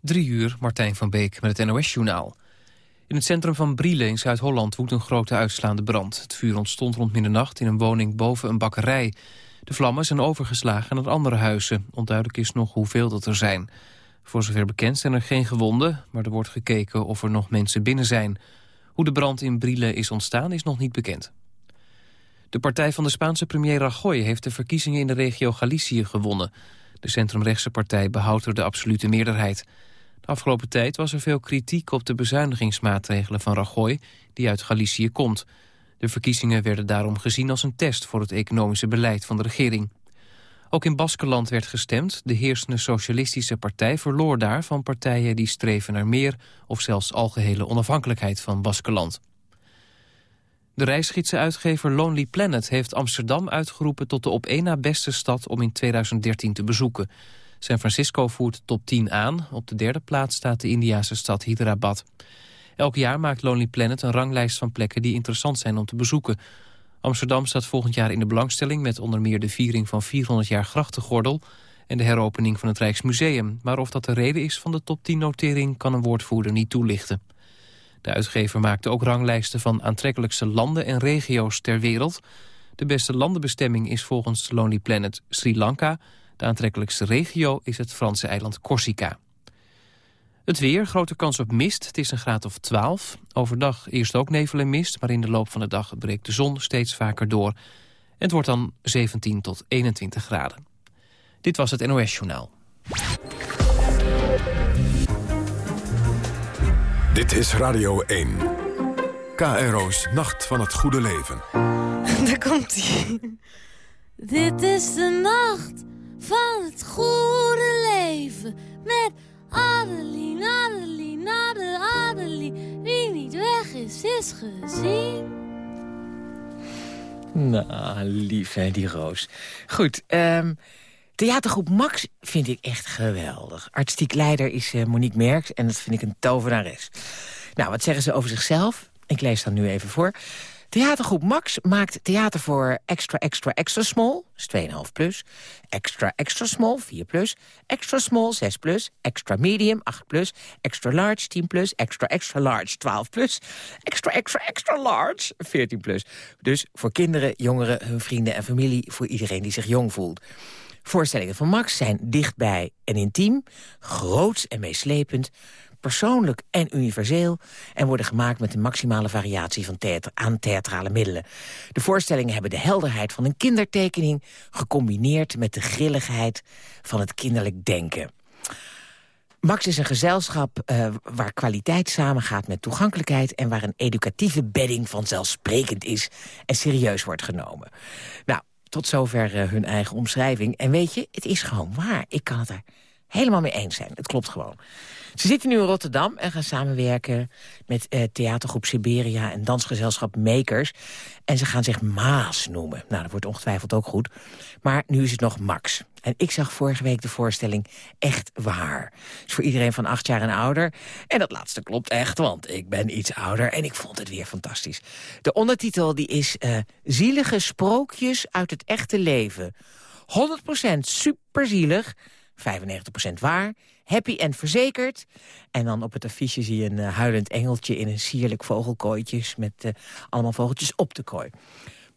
Drie uur, Martijn van Beek met het NOS-journaal. In het centrum van Brielen in Zuid-Holland woedt een grote uitslaande brand. Het vuur ontstond rond middernacht in een woning boven een bakkerij. De vlammen zijn overgeslagen naar andere huizen. Onduidelijk is nog hoeveel dat er zijn. Voor zover bekend zijn er geen gewonden, maar er wordt gekeken of er nog mensen binnen zijn. Hoe de brand in Brielen is ontstaan is nog niet bekend. De partij van de Spaanse premier Rajoy heeft de verkiezingen in de regio Galicië gewonnen. De centrumrechtse partij behoudt er de absolute meerderheid. Afgelopen tijd was er veel kritiek op de bezuinigingsmaatregelen van Rajoy... die uit Galicië komt. De verkiezingen werden daarom gezien als een test voor het economische beleid van de regering. Ook in Baskeland werd gestemd. De heersende socialistische partij verloor daar van partijen die streven naar meer... of zelfs algehele onafhankelijkheid van Baskeland. De reisgidsenuitgever Lonely Planet heeft Amsterdam uitgeroepen... tot de op één na beste stad om in 2013 te bezoeken. San Francisco voert top 10 aan. Op de derde plaats staat de Indiase stad Hyderabad. Elk jaar maakt Lonely Planet een ranglijst van plekken... die interessant zijn om te bezoeken. Amsterdam staat volgend jaar in de belangstelling... met onder meer de viering van 400 jaar grachtengordel... en de heropening van het Rijksmuseum. Maar of dat de reden is van de top 10-notering... kan een woordvoerder niet toelichten. De uitgever maakte ook ranglijsten van aantrekkelijkste landen en regio's ter wereld. De beste landenbestemming is volgens Lonely Planet Sri Lanka. De aantrekkelijkste regio is het Franse eiland Corsica. Het weer, grote kans op mist. Het is een graad of 12. Overdag eerst ook nevel en mist, maar in de loop van de dag breekt de zon steeds vaker door. Het wordt dan 17 tot 21 graden. Dit was het NOS Journaal. Dit is Radio 1. KRO's Nacht van het Goede Leven. Daar komt hij. Dit is de nacht van het goede leven. Met Adeline, Adeline, Adeline, Adeline. Wie niet weg is, is gezien. Nou, lief hè, die Roos. Goed, um, theatergroep Max vind ik echt geweldig. Artistiek leider is uh, Monique Merks en dat vind ik een tovenares. Nou, wat zeggen ze over zichzelf? Ik lees dan nu even voor. Theatergroep Max maakt theater voor extra, extra, extra small, dus 2,5 plus. Extra, extra small, 4 plus. Extra small, 6 plus. Extra medium, 8 plus. Extra large, 10 plus. Extra, extra large, 12 plus. Extra, extra, extra large, 14 plus. Dus voor kinderen, jongeren, hun vrienden en familie... voor iedereen die zich jong voelt. Voorstellingen van Max zijn dichtbij en intiem, groots en meeslepend persoonlijk en universeel... en worden gemaakt met een maximale variatie van theater aan theatrale middelen. De voorstellingen hebben de helderheid van een kindertekening... gecombineerd met de grilligheid van het kinderlijk denken. Max is een gezelschap uh, waar kwaliteit samengaat met toegankelijkheid... en waar een educatieve bedding vanzelfsprekend is en serieus wordt genomen. Nou, tot zover uh, hun eigen omschrijving. En weet je, het is gewoon waar. Ik kan het er helemaal mee eens zijn. Het klopt gewoon. Ze zitten nu in Rotterdam en gaan samenwerken met eh, theatergroep Siberia en dansgezelschap Makers. En ze gaan zich Maas noemen. Nou, dat wordt ongetwijfeld ook goed. Maar nu is het nog Max. En ik zag vorige week de voorstelling Echt Waar. is voor iedereen van acht jaar en ouder. En dat laatste klopt echt, want ik ben iets ouder en ik vond het weer fantastisch. De ondertitel die is uh, Zielige sprookjes uit het echte leven. 100% superzielig, 95% waar happy en verzekerd. En dan op het affiche zie je een uh, huilend engeltje in een sierlijk vogelkooitjes... met uh, allemaal vogeltjes op de kooi.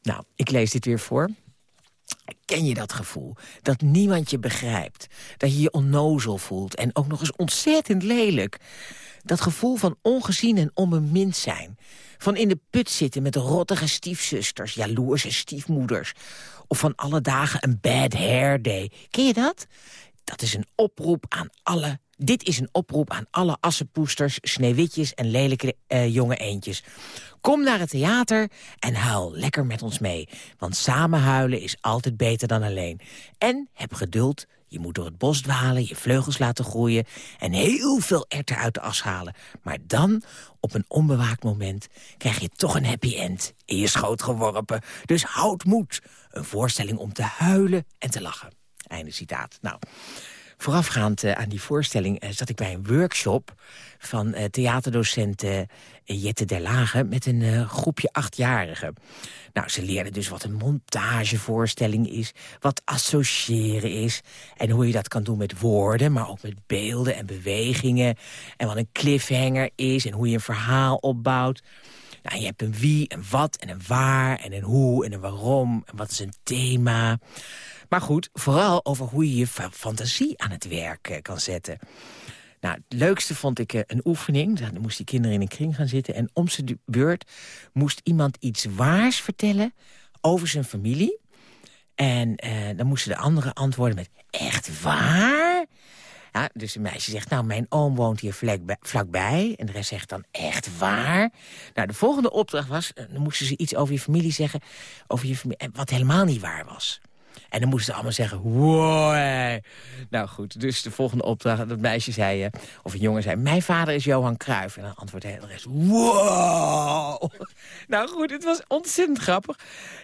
Nou, ik lees dit weer voor. Ken je dat gevoel? Dat niemand je begrijpt. Dat je je onnozel voelt en ook nog eens ontzettend lelijk. Dat gevoel van ongezien en onbemind zijn. Van in de put zitten met rottige stiefzusters, jaloerse stiefmoeders. Of van alle dagen een bad hair day. Ken je dat? Dat is een oproep aan alle... Dit is een oproep aan alle assenpoesters, sneeuwwitjes en lelijke uh, jonge eendjes. Kom naar het theater en huil lekker met ons mee. Want samen huilen is altijd beter dan alleen. En heb geduld, je moet door het bos dwalen, je vleugels laten groeien... en heel veel erten uit de as halen. Maar dan, op een onbewaakt moment, krijg je toch een happy end in je schoot geworpen. Dus houd moed. Een voorstelling om te huilen en te lachen. Einde citaat. Nou, voorafgaand aan die voorstelling zat ik bij een workshop... van theaterdocent Jette der Lage met een groepje achtjarigen. Nou, ze leerden dus wat een montagevoorstelling is, wat associëren is... en hoe je dat kan doen met woorden, maar ook met beelden en bewegingen... en wat een cliffhanger is en hoe je een verhaal opbouwt... Nou, je hebt een wie, een wat en een waar en een hoe en een waarom. En wat is een thema. Maar goed, vooral over hoe je je fantasie aan het werk eh, kan zetten. Nou, het leukste vond ik eh, een oefening. Dan moesten die kinderen in een kring gaan zitten. En om zijn beurt moest iemand iets waars vertellen over zijn familie. En uh, dan moesten de anderen antwoorden met echt waar? Ja, dus een meisje zegt, nou, mijn oom woont hier vlakbij. En de rest zegt dan, echt waar? Nou, de volgende opdracht was, eh, dan moesten ze iets over je familie zeggen... over je familie, wat helemaal niet waar was. En dan moesten ze allemaal zeggen, wow. Nou goed, dus de volgende opdracht, dat meisje zei, eh, of een jongen zei... mijn vader is Johan Cruijff. En dan antwoordde de rest, wow. Nou goed, het was ontzettend grappig.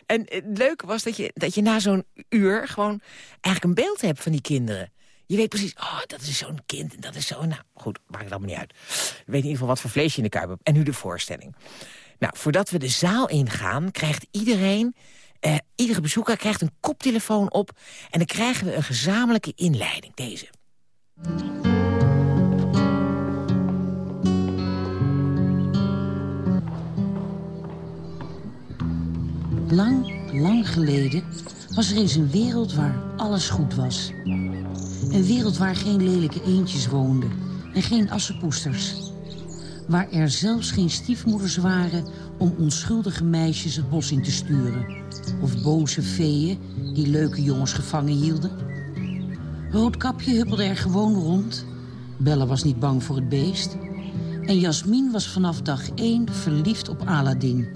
En het leuke was dat je, dat je na zo'n uur gewoon eigenlijk een beeld hebt van die kinderen. Je weet precies, oh, dat is zo'n kind en dat is zo... Nou, goed, maakt het allemaal niet uit. Je weet in ieder geval wat voor vlees je in de kuip hebt. En nu de voorstelling. Nou, voordat we de zaal ingaan, krijgt iedereen... Uh, iedere bezoeker krijgt een koptelefoon op... en dan krijgen we een gezamenlijke inleiding, deze. Lang, lang geleden was er eens een wereld waar alles goed was. Een wereld waar geen lelijke eendjes woonden en geen assenpoesters. Waar er zelfs geen stiefmoeders waren om onschuldige meisjes het bos in te sturen. Of boze feeën die leuke jongens gevangen hielden. Roodkapje huppelde er gewoon rond. Bella was niet bang voor het beest. En Jasmin was vanaf dag één verliefd op Aladdin.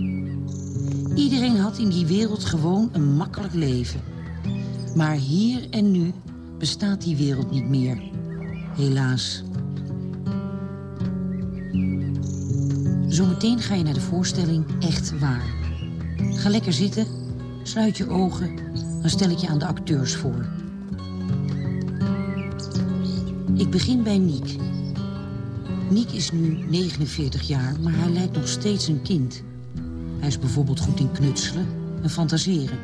Iedereen had in die wereld gewoon een makkelijk leven. Maar hier en nu bestaat die wereld niet meer. Helaas. Zometeen ga je naar de voorstelling Echt Waar. Ga lekker zitten, sluit je ogen, dan stel ik je aan de acteurs voor. Ik begin bij Niek. Niek is nu 49 jaar, maar hij lijkt nog steeds een kind. Hij is bijvoorbeeld goed in knutselen en fantaseren.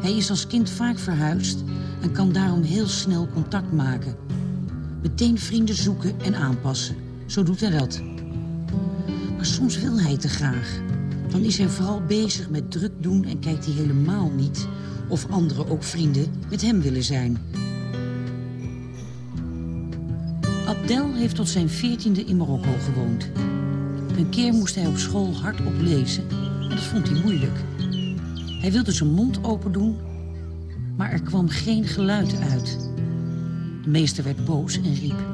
Hij is als kind vaak verhuisd en kan daarom heel snel contact maken. Meteen vrienden zoeken en aanpassen. Zo doet hij dat. Maar soms wil hij te graag. Dan is hij vooral bezig met druk doen en kijkt hij helemaal niet... of anderen ook vrienden met hem willen zijn. Abdel heeft tot zijn veertiende in Marokko gewoond. Een keer moest hij op school hardop lezen en dat vond hij moeilijk. Hij wilde zijn mond open doen maar er kwam geen geluid uit. De meester werd boos en riep...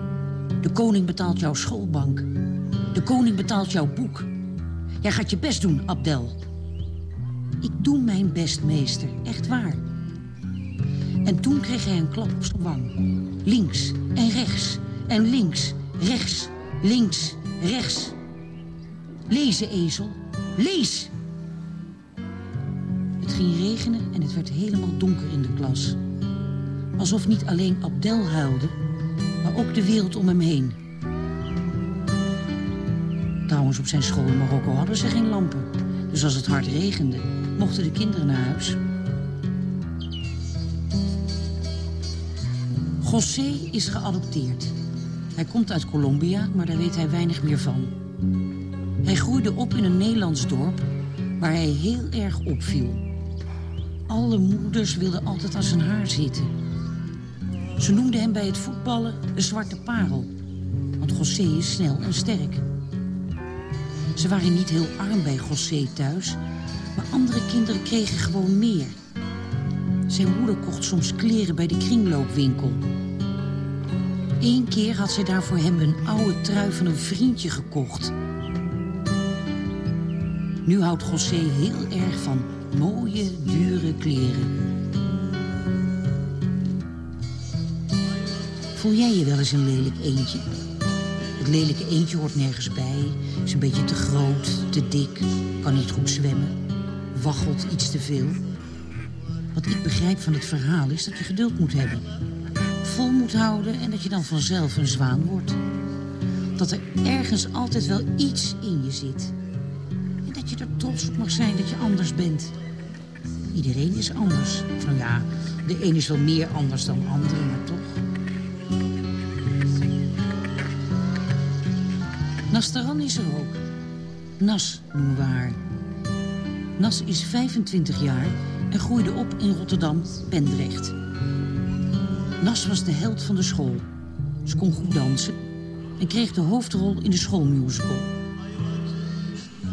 De koning betaalt jouw schoolbank. De koning betaalt jouw boek. Jij gaat je best doen, Abdel. Ik doe mijn best, meester. Echt waar. En toen kreeg hij een klap op zijn wang. Links en rechts en links, rechts, links, rechts. Lezen, ezel. Lees! ging regenen en het werd helemaal donker in de klas. Alsof niet alleen Abdel huilde, maar ook de wereld om hem heen. Trouwens, op zijn school in Marokko hadden ze geen lampen. Dus als het hard regende, mochten de kinderen naar huis. José is geadopteerd. Hij komt uit Colombia, maar daar weet hij weinig meer van. Hij groeide op in een Nederlands dorp waar hij heel erg opviel. Alle moeders wilden altijd aan zijn haar zitten. Ze noemden hem bij het voetballen de zwarte parel. Want José is snel en sterk. Ze waren niet heel arm bij José thuis... maar andere kinderen kregen gewoon meer. Zijn moeder kocht soms kleren bij de kringloopwinkel. Eén keer had zij daar voor hem een oude trui van een vriendje gekocht. Nu houdt José heel erg van mooie, dure kleren. Voel jij je wel eens een lelijk eendje? Het lelijke eendje hoort nergens bij, is een beetje te groot, te dik, kan niet goed zwemmen, waggelt iets te veel. Wat ik begrijp van het verhaal is dat je geduld moet hebben. vol moet houden en dat je dan vanzelf een zwaan wordt. Dat er ergens altijd wel iets in je zit. En dat je er trots op mag zijn dat je anders bent. Iedereen is anders. Van ja, de een is wel meer anders dan de andere, maar toch. Nastaran is er ook. Nas noemen we haar. Nas is 25 jaar en groeide op in Rotterdam-Pendrecht. Nas was de held van de school. Ze kon goed dansen en kreeg de hoofdrol in de schoolmusical.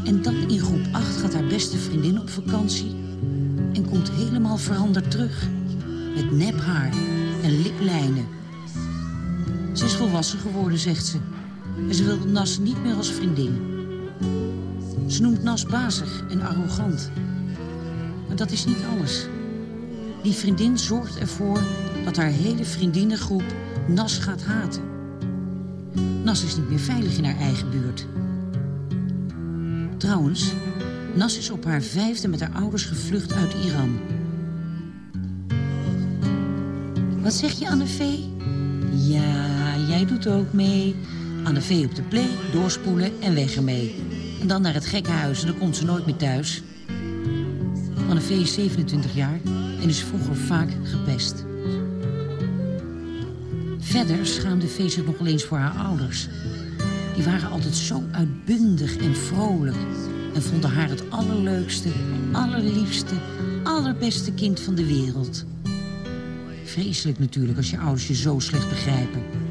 En dan in groep 8 gaat haar beste vriendin op vakantie... en komt helemaal veranderd terug. Met nep haar en liplijnen. Ze is volwassen geworden, zegt ze. En ze wil Nas niet meer als vriendin. Ze noemt Nas bazig en arrogant. Maar dat is niet alles. Die vriendin zorgt ervoor dat haar hele vriendinnengroep Nas gaat haten. Nas is niet meer veilig in haar eigen buurt. Trouwens, Nas is op haar vijfde met haar ouders gevlucht uit Iran. Wat zeg je, Anne-Vee? Ja, jij doet ook mee. Anne-Vee op de play, doorspoelen en weg ermee. En dan naar het gekkenhuis en dan komt ze nooit meer thuis. Anne-Vee is 27 jaar en is vroeger vaak gepest. Verder schaamde Vee zich nog eens voor haar ouders. Die waren altijd zo uitbundig en vrolijk... en vonden haar het allerleukste, allerliefste, allerbeste kind van de wereld. Vreselijk natuurlijk als je ouders je zo slecht begrijpen.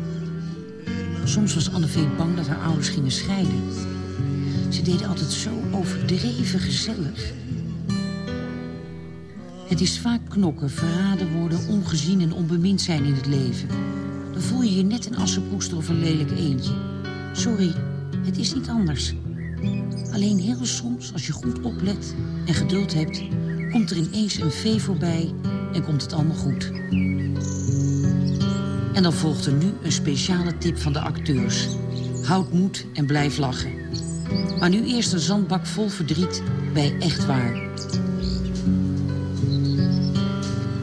Soms was Annevee bang dat haar ouders gingen scheiden. Ze deden altijd zo overdreven gezellig. Het is vaak knokken, verraden worden, ongezien en onbemind zijn in het leven. Dan voel je je net een assenpoester of een lelijk eendje. Sorry, het is niet anders. Alleen heel soms, als je goed oplet en geduld hebt... komt er ineens een vee voorbij en komt het allemaal goed. En dan volgt er nu een speciale tip van de acteurs. Houd moed en blijf lachen. Maar nu eerst een zandbak vol verdriet bij Echt Waar.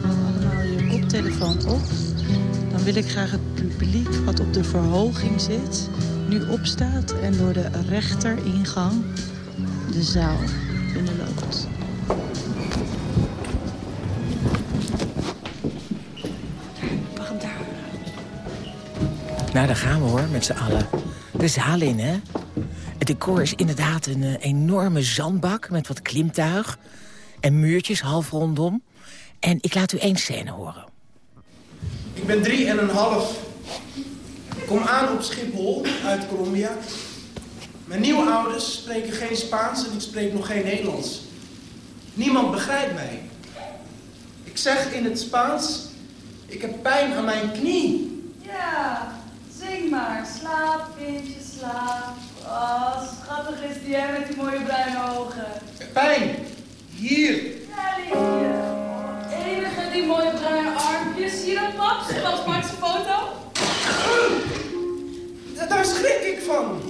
allemaal je koptelefoon op. Dan wil ik graag het publiek wat op de verhoging zit... nu opstaat en door de rechteringang de zaal Nou, daar gaan we hoor, met z'n allen. De zaal in, hè? Het decor is inderdaad een eh, enorme zandbak met wat klimtuig... en muurtjes half rondom. En ik laat u één scène horen. Ik ben drie en een half. Ik kom aan op Schiphol uit Colombia. Mijn nieuwe ouders spreken geen Spaans en ik spreek nog geen Nederlands. Niemand begrijpt mij. Ik zeg in het Spaans, ik heb pijn aan mijn knie. Ja, zing maar. Slaap, kindje, slaap. Oh, schattig is die hè, met die mooie bruine ogen. Pijn, hier. Ja, liefje. Enige die mooie bruine armpjes. Zie je dat, paps? Paps maakt zijn foto. Da- Daar schrik ik van.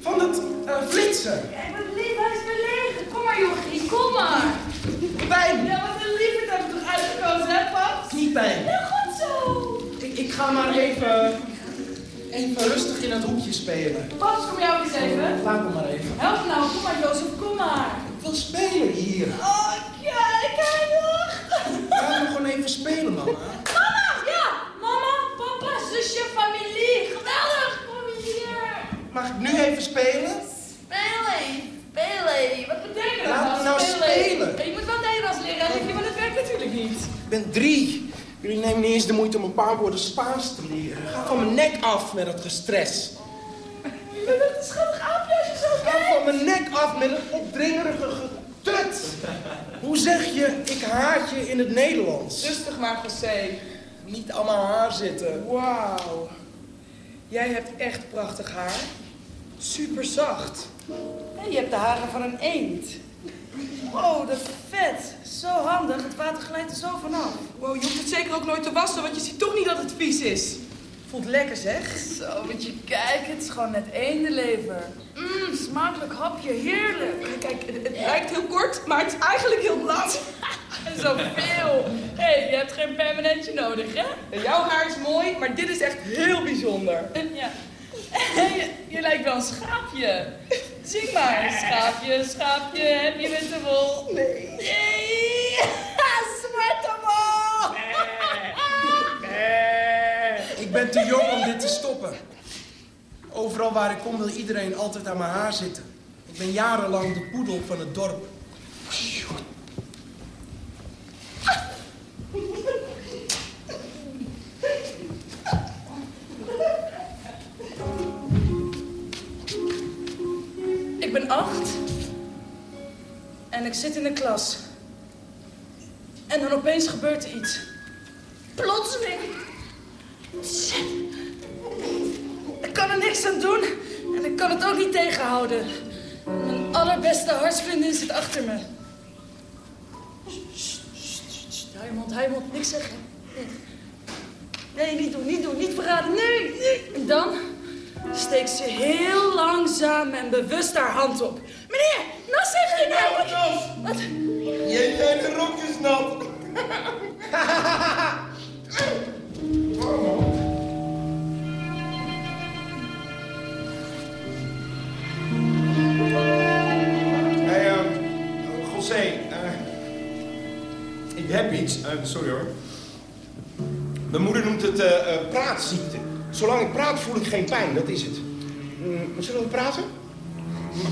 Van het eh, flitsen. Kijk, wat lief, hij is verlegen. Kom maar, jochie, kom maar. Pijn, Ja, wat een liefde hebben we toch uitgekozen, hè, paps? kniepijn. Heel goed zo. Ik, ik ga maar even, even rustig in het hoekje spelen. Paps, kom jou eens even. Laat me maar even. Help nou, kom maar, Jozef, kom maar. Ik wil spelen hier. Oh, kijk, hij lacht. Laat me gewoon even spelen, mama. Mama, ja. Mama, papa, zusje, familie. Geweldig. Kom hier. Mag ik nu even spelen? Spelen. Spelen. Wat betekent dat Laat me nou, spelen. Je moet wel Nederlands leren, liefje, maar dat werkt natuurlijk niet. Ik ben drie. Jullie nemen niet eens de moeite om een paar woorden Spaans te leren. Ga van mijn nek af met dat gestres. Je bent een schattig aapje als je zo Ga kijkt. van mijn nek af met het opdringerige getut. Hoe zeg je, ik haat je in het Nederlands? Rustig maar, José. Niet allemaal haar zitten. Wauw. Jij hebt echt prachtig haar. Super zacht. je hebt de haren van een eend. Oh, dat vet. Zo handig, het water glijdt er zo vanaf. Wow, je hoeft het zeker ook nooit te wassen, want je ziet toch niet dat het vies is. Voelt lekker, zeg. Zo, moet je kijken, het is gewoon net eendenlever. Mmm, smakelijk hapje, heerlijk. Kijk, het, het lijkt heel kort, maar het is eigenlijk heel lang. Zoveel. Hé, hey, je hebt geen permanentje nodig, hè? Jouw haar is mooi, maar dit is echt heel bijzonder. Ja. Je, je lijkt wel een schaapje. Zing maar. Schaapje, schaapje, heb je witte wol? Nee. Nee. Zwarte wol. Ik ben te jong om dit te stoppen. Overal waar ik kom wil iedereen altijd aan mijn haar zitten. Ik ben jarenlang de poedel van het dorp. En ik zit in de klas. En dan opeens gebeurt er iets. Plotseling. Shit. Ik kan er niks aan doen. En ik kan het ook niet tegenhouden. Mijn allerbeste hartsvriendin zit achter me. Je mond. Niks zeggen. Nee. Nee, niet doen, niet doen, niet verraden. Nee, nee. En dan steekt ze heel langzaam en bewust haar hand op. Meneer, nou zeg je nou. Wat? Je hele rok is nat. Hey, uh, José, eh, ik heb iets. Eh, sorry hoor. Mijn moeder noemt het eh, eh, praatziekte. Zolang ik praat voel ik geen pijn, dat is het. Mm, maar zullen we praten?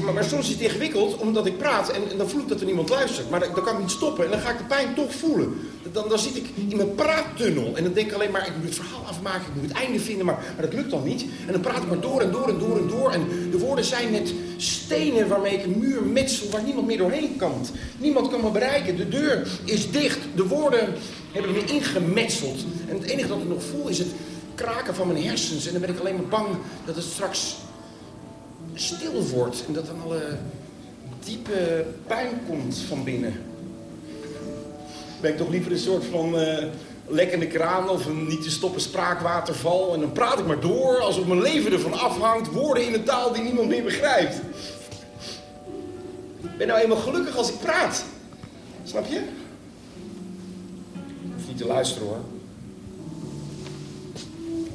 Maar, maar soms is het ingewikkeld omdat ik praat en, dan voel ik dat er niemand luistert. Maar dan, kan ik niet stoppen en dan ga ik de pijn toch voelen. Dan, dan zit ik in mijn praattunnel en dan denk ik alleen maar... ik moet het verhaal afmaken, ik moet het einde vinden, maar, maar dat lukt dan niet. En dan praat ik maar door en door en door en door. En de woorden zijn net stenen waarmee ik een muur metsel waar niemand meer doorheen kan. Niemand kan me bereiken, de deur is dicht. De woorden hebben me ingemetseld. En het enige dat ik nog voel is het kraken van mijn hersens. En dan ben ik alleen maar bang dat het straks stil wordt en dat dan alle diepe pijn komt van binnen. Ben ik toch liever een soort van eh, lekkende kraan of een niet te stoppen spraakwaterval. En dan praat ik maar door alsof mijn leven ervan afhangt. Woorden in een taal die niemand meer begrijpt. Ik ben nou eenmaal gelukkig als ik praat. Snap je? Hoef niet te luisteren hoor.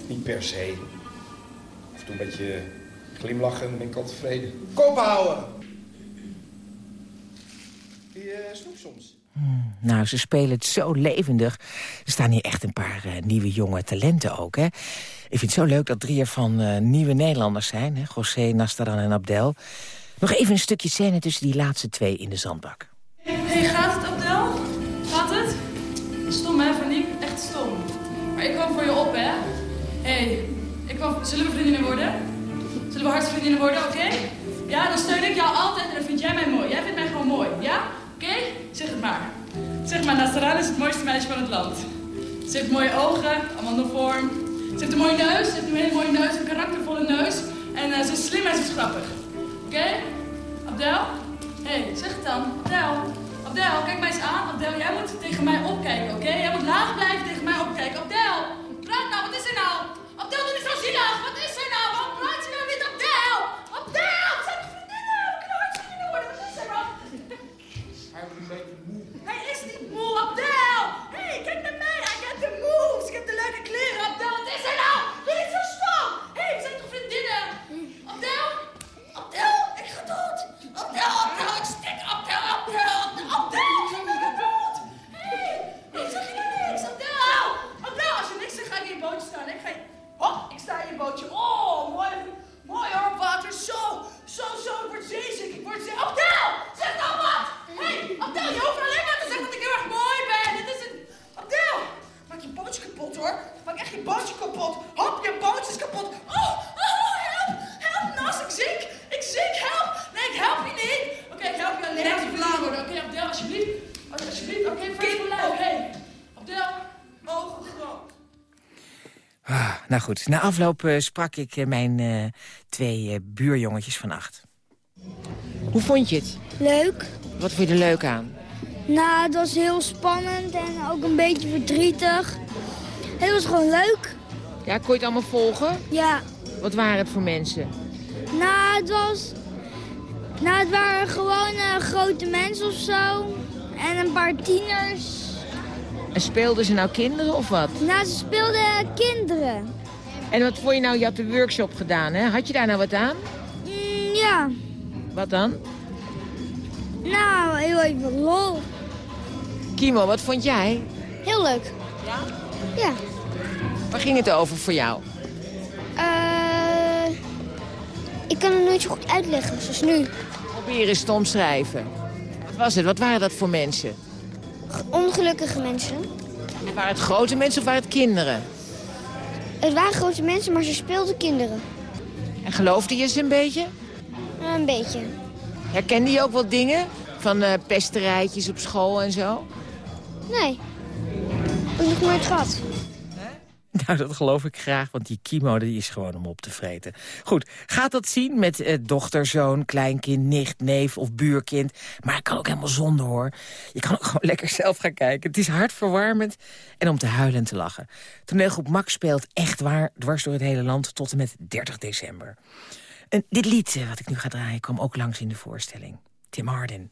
Niet per se. Af en toe een beetje glimlachen, dan ben ik al tevreden. Kop houden! Die uh, snoep soms. Nou, ze spelen het zo levendig. Er staan hier echt een paar eh, nieuwe jonge talenten ook, hè. Ik vind het zo leuk dat drie ervan eh, nieuwe Nederlanders zijn. Hè? José, Nastaran en Abdel. Nog even een stukje scène tussen die laatste twee in de zandbak. hey, gaat het, Abdel? Gaat het? Stom, hè, Verniek? Echt stom. Maar ik kwam voor je op, hè? hey, ik kwam... Zullen we vriendinnen worden? Zullen we hartsvriendinnen worden, oké? Ja, dan steun ik jou altijd en dan vind jij mij mooi. Jij vindt mij gewoon mooi, ja? Oké? Zeg het maar. Zeg maar, Nastaraan is het mooiste meisje van het land. Ze heeft mooie ogen, amandelvorm. Ze heeft een mooie neus, ze heeft een hele mooie neus, een karaktervolle neus. En eh, ze is slim en ze is grappig. Oké? Abdel? Hé, hey, zeg het dan. Abdel. Abdel, kijk mij eens aan. Abdel, jij moet tegen mij opkijken, oké? Jij moet laag blijven tegen mij opkijken. Abdel, praat nou, wat is er nou? Abdel, doe niet zo zielig. Wat is er nou? Waarom praat je nou niet? Abdel! Abdel! We zijn vriendinnen! We kunnen hartsvriendinnen worden. Wat is er nou? Hij wordt een beetje moe. Hij is niet moe, Abdel! Hé, hey, kijk naar mij. Ik heb de moves. Ik heb de leuke kleren. Abdel, wat is er nou? Doe niet zo stom. Hé, hey, we zijn toch vriendinnen? Abdel? Abdel, ik ga dood. Abdel, Abdel, ik stik. Abdel, Abdel, Abdel, ik ga dood. Hé, hey, ik zeg je niks. Abdel! Abdel, als je niks zegt, ga ik in je bootje staan. Ik ga je... Hop, ik sta in je bootje. Oh, nou goed, na afloop uh, sprak ik uh, mijn uh, twee buurjongetjes van acht. Hoe vond je het? Leuk. Wat vond je er leuk aan? Nou, het was heel spannend en ook een beetje verdrietig. Het was gewoon leuk. Ja, kon je het allemaal volgen? Ja. Wat waren het voor mensen? Nou, het was... Nou, het waren gewoon grote mensen of zo. En een paar tieners. En speelden ze nou kinderen of wat? Nou, ze speelden kinderen. En wat vond je nou? Je had de workshop gedaan, hè? Had je daar nou wat aan? Mm, ja. Wat dan? Nou, heel even lol. Kimo, wat vond jij? Heel leuk. Ja? Ja. Waar ging het over voor jou? Eh, ik kan het nooit zo goed uitleggen, zoals nu. Probeer eens te omschrijven. Wat was het? Wat waren dat voor mensen? Ongelukkige mensen. En waren het grote mensen of waren het kinderen? Het waren grote mensen, maar ze speelden kinderen. En geloofde je ze een beetje? Een beetje. Herkende je ook wel dingen? Van eh, pesterijtjes op school en zo? Nee. Heb ik nog nooit gehad. Nou, dat geloof ik graag, want die Kimo die is gewoon om op te vreten. Goed, gaat dat zien met eh, dochter, zoon, kleinkind, nicht, neef of buurkind. Maar ik kan ook helemaal zonder, hoor. Je kan ook gewoon lekker zelf gaan kijken. Het is hartverwarmend en om te huilen en te lachen. Toneelgroep Max speelt echt waar dwars door het hele land tot en met 30 december. En dit lied eh, wat ik nu ga draaien kwam ook langs in de voorstelling. Tim Hardin.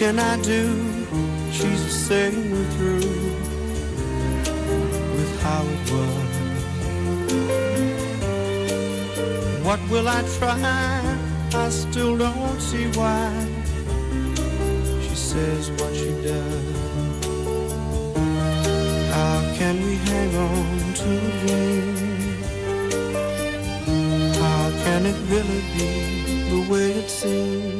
Can I do? She's saying we're through with how it was. What will I try? I still don't see why. She says what she does. How can we hang on to a dream? How can it really be the way it seems?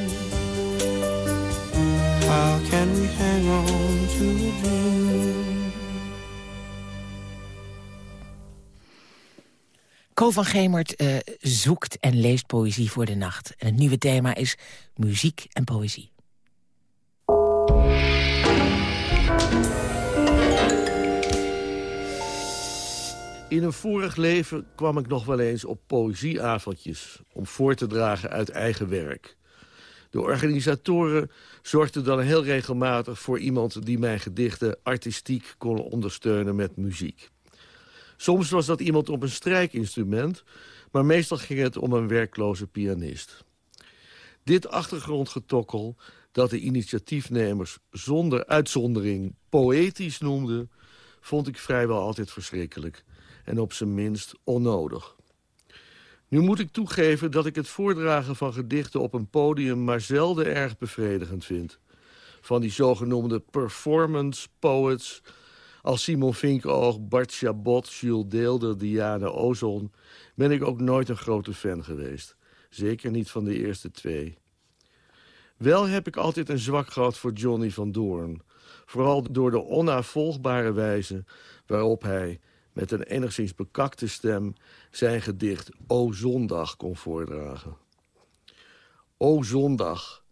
How can we hang on to a dream? Co van Gemert eh, zoekt en leest poëzie voor de nacht. En het nieuwe thema is muziek en poëzie. In een vorig leven kwam ik nog wel eens op poëzieavondjes... om voor te dragen uit eigen werk. De organisatoren zorgden dan heel regelmatig voor iemand... die mijn gedichten artistiek kon ondersteunen met muziek. Soms was dat iemand op een strijkinstrument... maar meestal ging het om een werkloze pianist. Dit achtergrondgetokkel dat de initiatiefnemers zonder uitzondering poëtisch noemden... vond ik vrijwel altijd verschrikkelijk en op zijn minst onnodig. Nu moet ik toegeven dat ik het voordragen van gedichten op een podium... maar zelden erg bevredigend vind. Van die zogenoemde performance poets... als Simon Vinkoog, Bart Chabot, Jules Deelder, Diane Ozon... ben ik ook nooit een grote fan geweest. Zeker niet van de eerste twee. Wel heb ik altijd een zwak gehad voor Johnny van Doorn. Vooral door de onnavolgbare wijze waarop hij met een enigszins bekakte stem zijn gedicht O Zondag kon voordragen. O Zondag,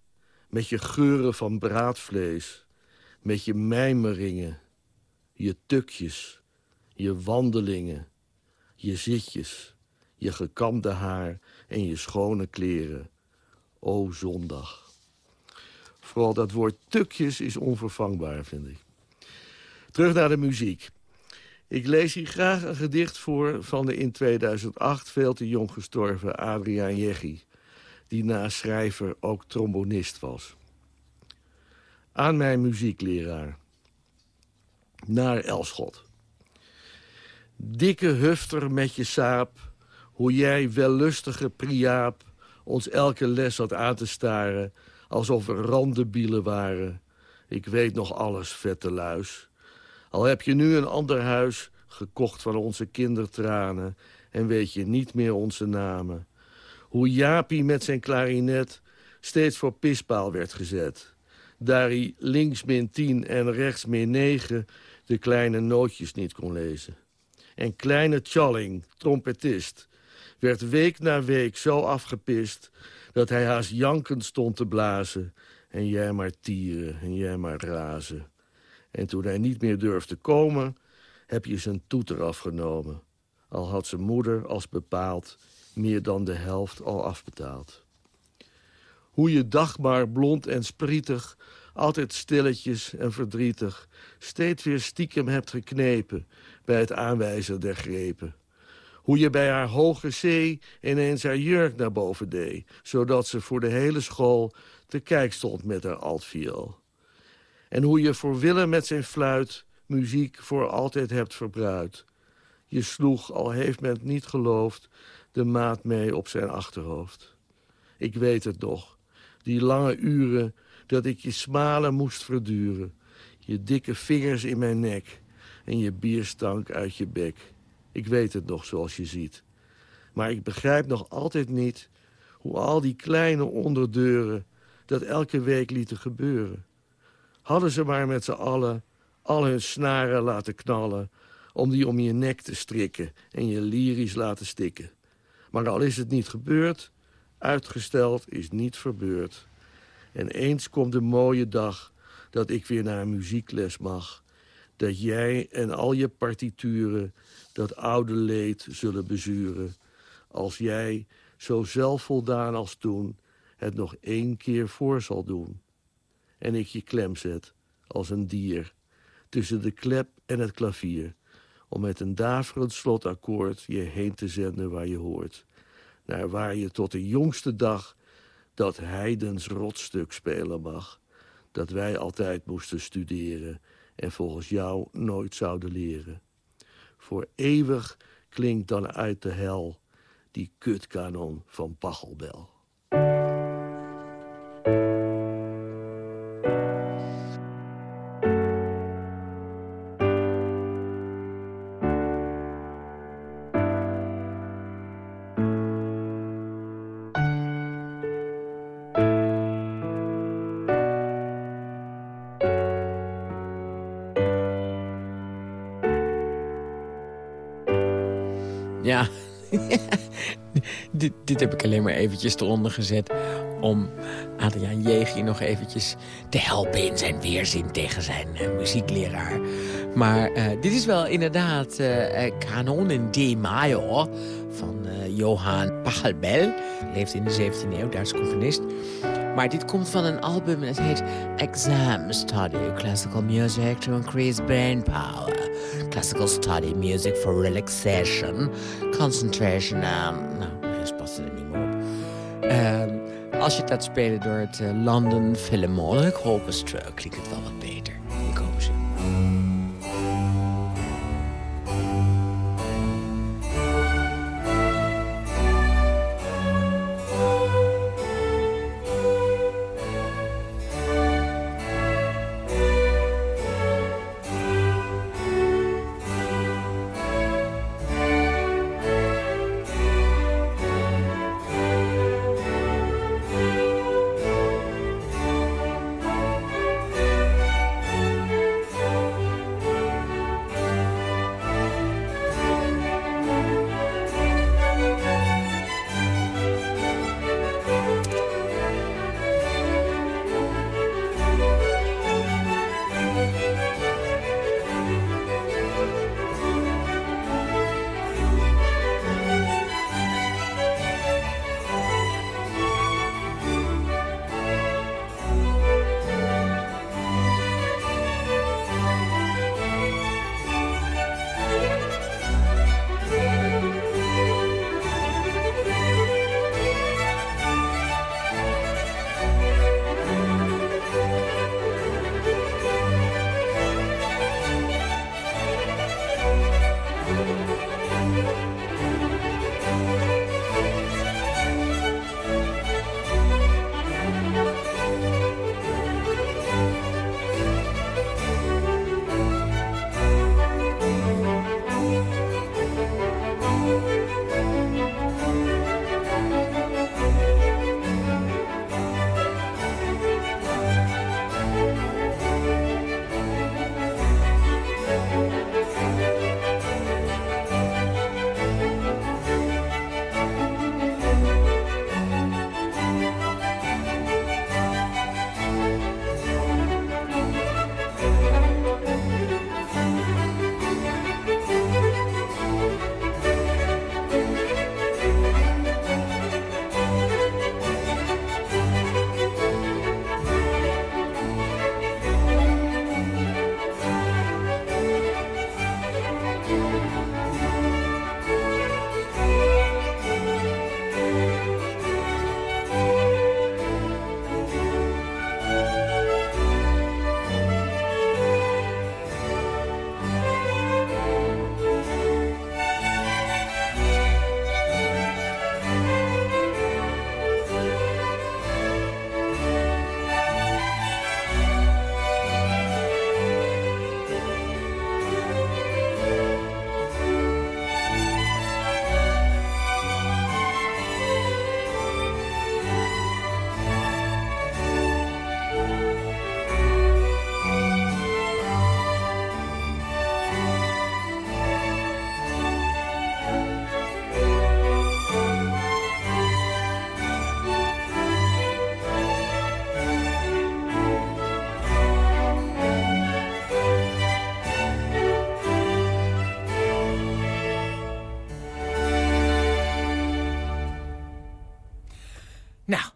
met je geuren van braadvlees, met je mijmeringen, je tukjes, je wandelingen, je zitjes, je gekamde haar en je schone kleren. O Zondag. Vooral dat woord tukjes is onvervangbaar, vind ik. Terug naar de muziek. Ik lees hier graag een gedicht voor van de in 2008 veel te jong gestorven Adriaan Jeggi... die na schrijver ook trombonist was. Aan mijn muziekleraar. Naar Elschot. Dikke hufter met je saap, hoe jij wellustige priaap... ons elke les had aan te staren, alsof we randebielen waren. Ik weet nog alles, vette luis... Al heb je nu een ander huis, gekocht van onze kindertranen... en weet je niet meer onze namen. Hoe Jaapie met zijn klarinet steeds voor pispaal werd gezet. Daar hij links min tien en rechts min negen de kleine nootjes niet kon lezen. En kleine Challing, trompetist, werd week na week zo afgepist... dat hij haast jankend stond te blazen. En jij maar tieren en jij maar razen. En toen hij niet meer durfde komen, heb je zijn toeter afgenomen. Al had zijn moeder als bepaald meer dan de helft al afbetaald. Hoe je Dagmar blond en sprietig, altijd stilletjes en verdrietig... steeds weer stiekem hebt geknepen bij het aanwijzen der grepen. Hoe je bij haar hoge zee ineens haar jurk naar boven deed... zodat ze voor de hele school te kijk stond met haar altviool. En hoe je voor Willem met zijn fluit muziek voor altijd hebt verbruid. Je sloeg, al heeft men het niet geloofd, de maat mee op zijn achterhoofd. Ik weet het nog, die lange uren dat ik je smalen moest verduren. Je dikke vingers in mijn nek en je bierstank uit je bek. Ik weet het nog, zoals je ziet. Maar ik begrijp nog altijd niet hoe al die kleine onderdeuren... dat elke week lieten gebeuren. Hadden ze maar met z'n allen al hun snaren laten knallen... om die om je nek te strikken en je lyrisch laten stikken. Maar al is het niet gebeurd, uitgesteld is niet verbeurd. En eens komt de mooie dag dat ik weer naar een muziekles mag. Dat jij en al je partituren dat oude leed zullen bezuren. Als jij, zo zelfvoldaan als toen, het nog één keer voor zal doen en ik je klem zet, als een dier, tussen de klep en het klavier, om met een daverend slotakkoord je heen te zenden waar je hoort, naar waar je tot de jongste dag dat heidens rotstuk spelen mag, dat wij altijd moesten studeren en volgens jou nooit zouden leren. Voor eeuwig klinkt dan uit de hel die kutkanon van Pachelbel. Dit, heb ik alleen maar eventjes eronder gezet... om Adriaan Jeegi nog eventjes te helpen in zijn weerzin tegen zijn uh, muziekleraar. Maar uh, dit is wel inderdaad Kanon in D major van Johann Pachelbel. Leeft in de 17e eeuw, Duitse componist. Maar dit komt van een album en het heet Exam Study Classical Music to Increase Brain Power. Classical Study Music for Relaxation, Concentration en... als je het laat spelen door het uh, London Philharmonic Orchestra... klinkt het wel wat beter.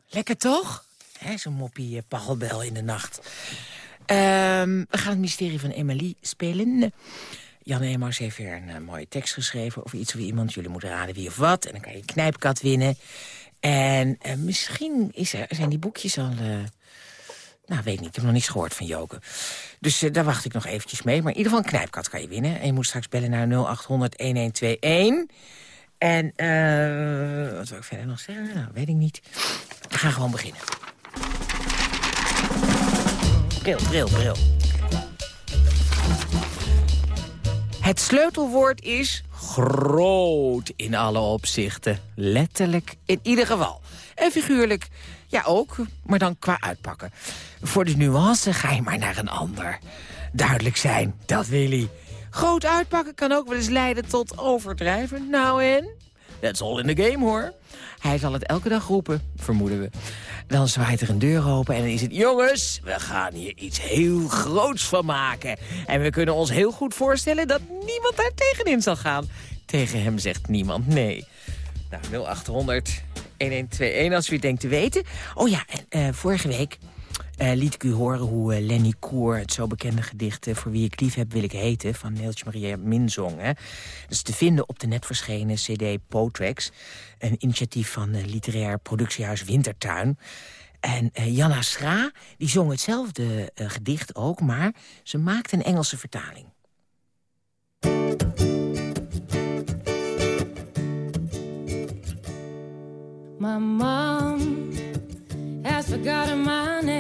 Lekker toch? Zo'n moppie uh, pachelbel in de nacht. Ehm, we gaan het mysterie van Emily spelen. Jan Emaus heeft weer een uh, mooie tekst geschreven... over iets of iemand. Jullie moeten raden wie of wat. En dan kan je een knijpkat winnen. En uh, misschien is er, zijn die boekjes al... Nou, weet niet. Ik heb nog niets gehoord van Joke. Dus daar wacht ik nog eventjes mee. Maar in ieder geval een knijpkat kan je winnen. En je moet straks bellen naar 0800-1121. En wat wil ik verder nog zeggen? Nou, weet ik niet. We gaan gewoon beginnen. Bril, bril, bril. Het sleutelwoord is groot in alle opzichten. Letterlijk in ieder geval. En figuurlijk, ja ook, maar dan qua uitpakken. Voor de nuance ga je maar naar een ander. Duidelijk zijn, dat wil hij. Groot uitpakken kan ook wel eens leiden tot overdrijven. Nou en? That's all in the game, hoor. Hij zal het elke dag roepen, vermoeden we. Dan zwaait er een deur open en dan is het... jongens, we gaan hier iets heel groots van maken. En we kunnen ons heel goed voorstellen dat niemand daar tegenin zal gaan. Tegen hem zegt niemand nee. Nou, 0800 1121 als u denkt te weten. Oh ja, en, uh, vorige week uh, liet ik u horen hoe uh, Lenny Koer... het zo bekende gedicht Voor wie ik lief heb wil ik heten... van Neeltje Maria Minzong. Hè. Dat is te vinden op de net verschenen cd Potrax. Een initiatief van literair productiehuis Wintertuin. En Janna Schra die zong hetzelfde gedicht ook... maar ze maakte een Engelse vertaling. My mom has forgotten my name.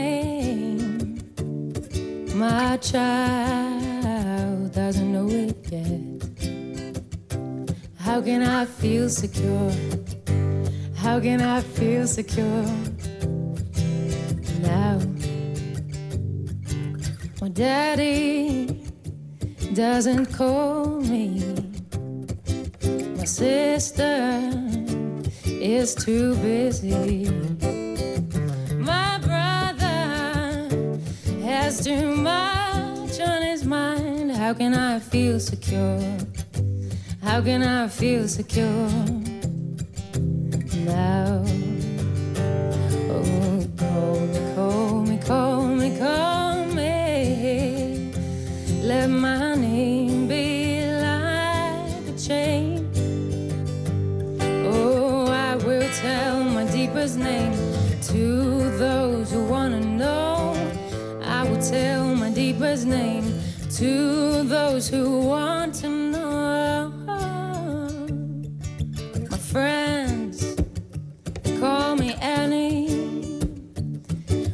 My child doesn't know it yet. How can I feel secure? How can I feel secure now? My daddy doesn't call me. My sister is too busy. Has too much on his mind. How can I feel secure? How can I feel secure now? Oh, call me, call me, call me, call name to those who want to know. My friends call me Annie.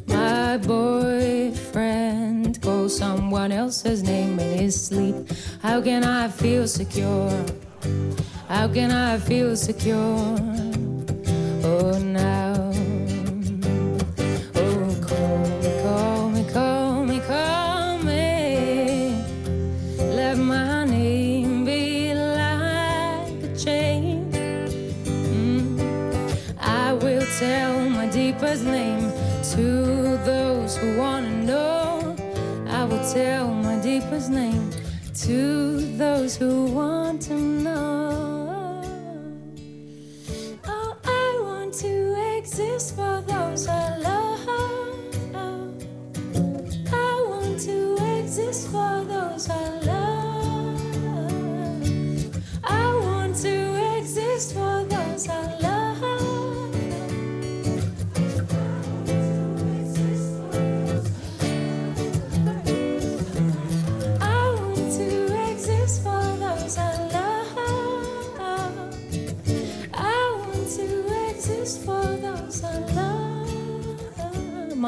My boyfriend calls someone else's name in his sleep. How can I feel secure? How can I feel secure? Oh, now. To those who want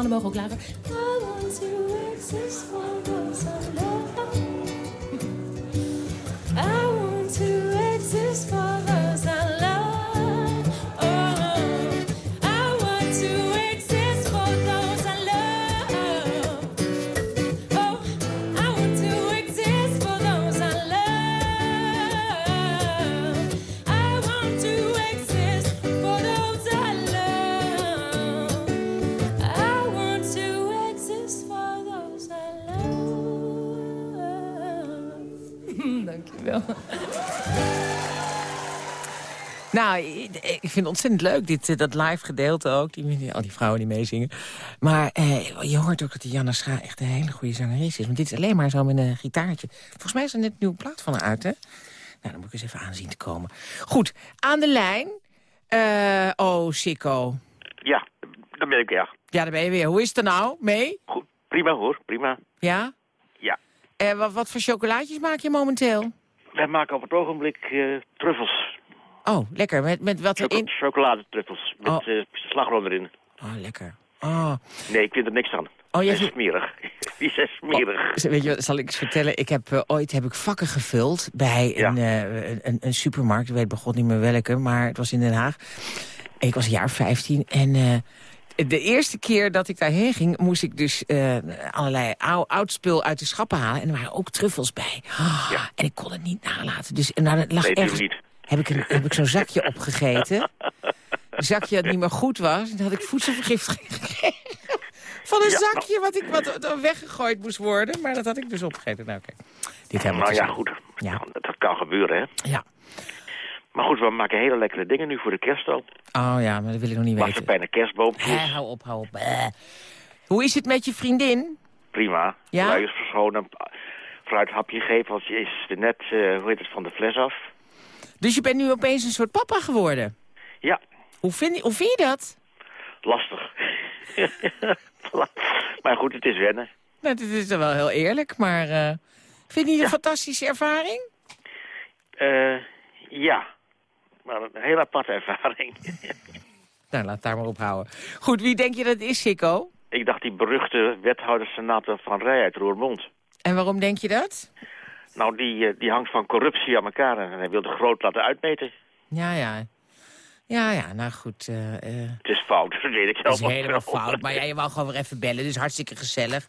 Mannen mogen ook lager. Ik vind het ontzettend leuk, dit, eh, dat live gedeelte ook. Die, al die vrouwen die meezingen. Maar eh, je hoort ook dat die Janna Scha echt een hele goede zangeres is. Want dit is alleen maar zo met een gitaartje. Volgens mij is er net een nieuwe plaat van haar uit, hè? Nou, dan moet ik eens even aanzien te komen. Goed, aan de lijn. Eh, oh, Sikko. Ja, dan ben ik ja. Ja, daar ben je weer. Hoe is het er nou? Mee? Goed, prima hoor, prima. Ja? Ja. Eh, wat, wat voor chocolaatjes maak je momenteel? Wij maken op het ogenblik truffels. Oh, lekker. Met, met wat erin? chocoladetruffels. Met Oh. eh, slagroom erin. Oh, lekker. Oh, Nee, ik vind er niks aan. Oh, jij vindt- smerig. Die zijn smerig. Z- Weet je, wat, zal ik eens vertellen? Ik heb eh, ooit heb ik vakken gevuld bij een, eh, een, een, supermarkt. Ik weet bij god niet meer welke, maar het was in Den Haag. Ik was een jaar of 15 en de eerste keer dat ik daarheen ging... moest ik dus allerlei ou- oud spul uit de schappen halen. En er waren ook truffels bij. Ah, En ik kon het niet nalaten. Dus en nou, dat lag Nee, ergens, natuurlijk heb ik, een, heb ik zo'n zakje opgegeten. Een zakje dat niet meer goed was. En toen had ik voedselvergiftiging gekregen. Van een Ja, zakje wat, ik, wat weggegooid moest worden. Maar dat had ik dus opgegeten. Nou, oké. Dit helemaal Nou ja, goed. Ja. Dat kan gebeuren, hè. Ja. Maar goed, we maken hele lekkere dingen nu voor de kerst al. Oh ja, maar dat wil ik nog niet weten. Marsepein en kerstboompjes. Hé, hou op, hou op. Hoe is het met je vriendin? Prima. Ja? Luiers verschonen. Fruithapje geven, want ze is net, eh, hoe heet het, van de fles af. Dus je bent nu opeens een soort papa geworden? Ja. Hoe vind, hoe vind je dat? Lastig. maar goed, het is wennen. Nou, dit is dan wel heel eerlijk, maar... eh, vind je het een fantastische ervaring? Eh, ja. Maar een hele aparte ervaring. Nou, laat daar maar op houden. Goed, wie denk je dat het is, Sikko? Ik dacht die beruchte wethouder-senator van Rij uit Roermond. En waarom denk je dat? Nou, die, eh, die hangt van corruptie aan elkaar en hij wil de groot laten uitmeten. Ja, ja. Ja, ja, nou goed. eh, eh, Het is fout, dat weet ik Het is helemaal fout, maar ja, je wou gewoon weer even bellen. Dus hartstikke gezellig.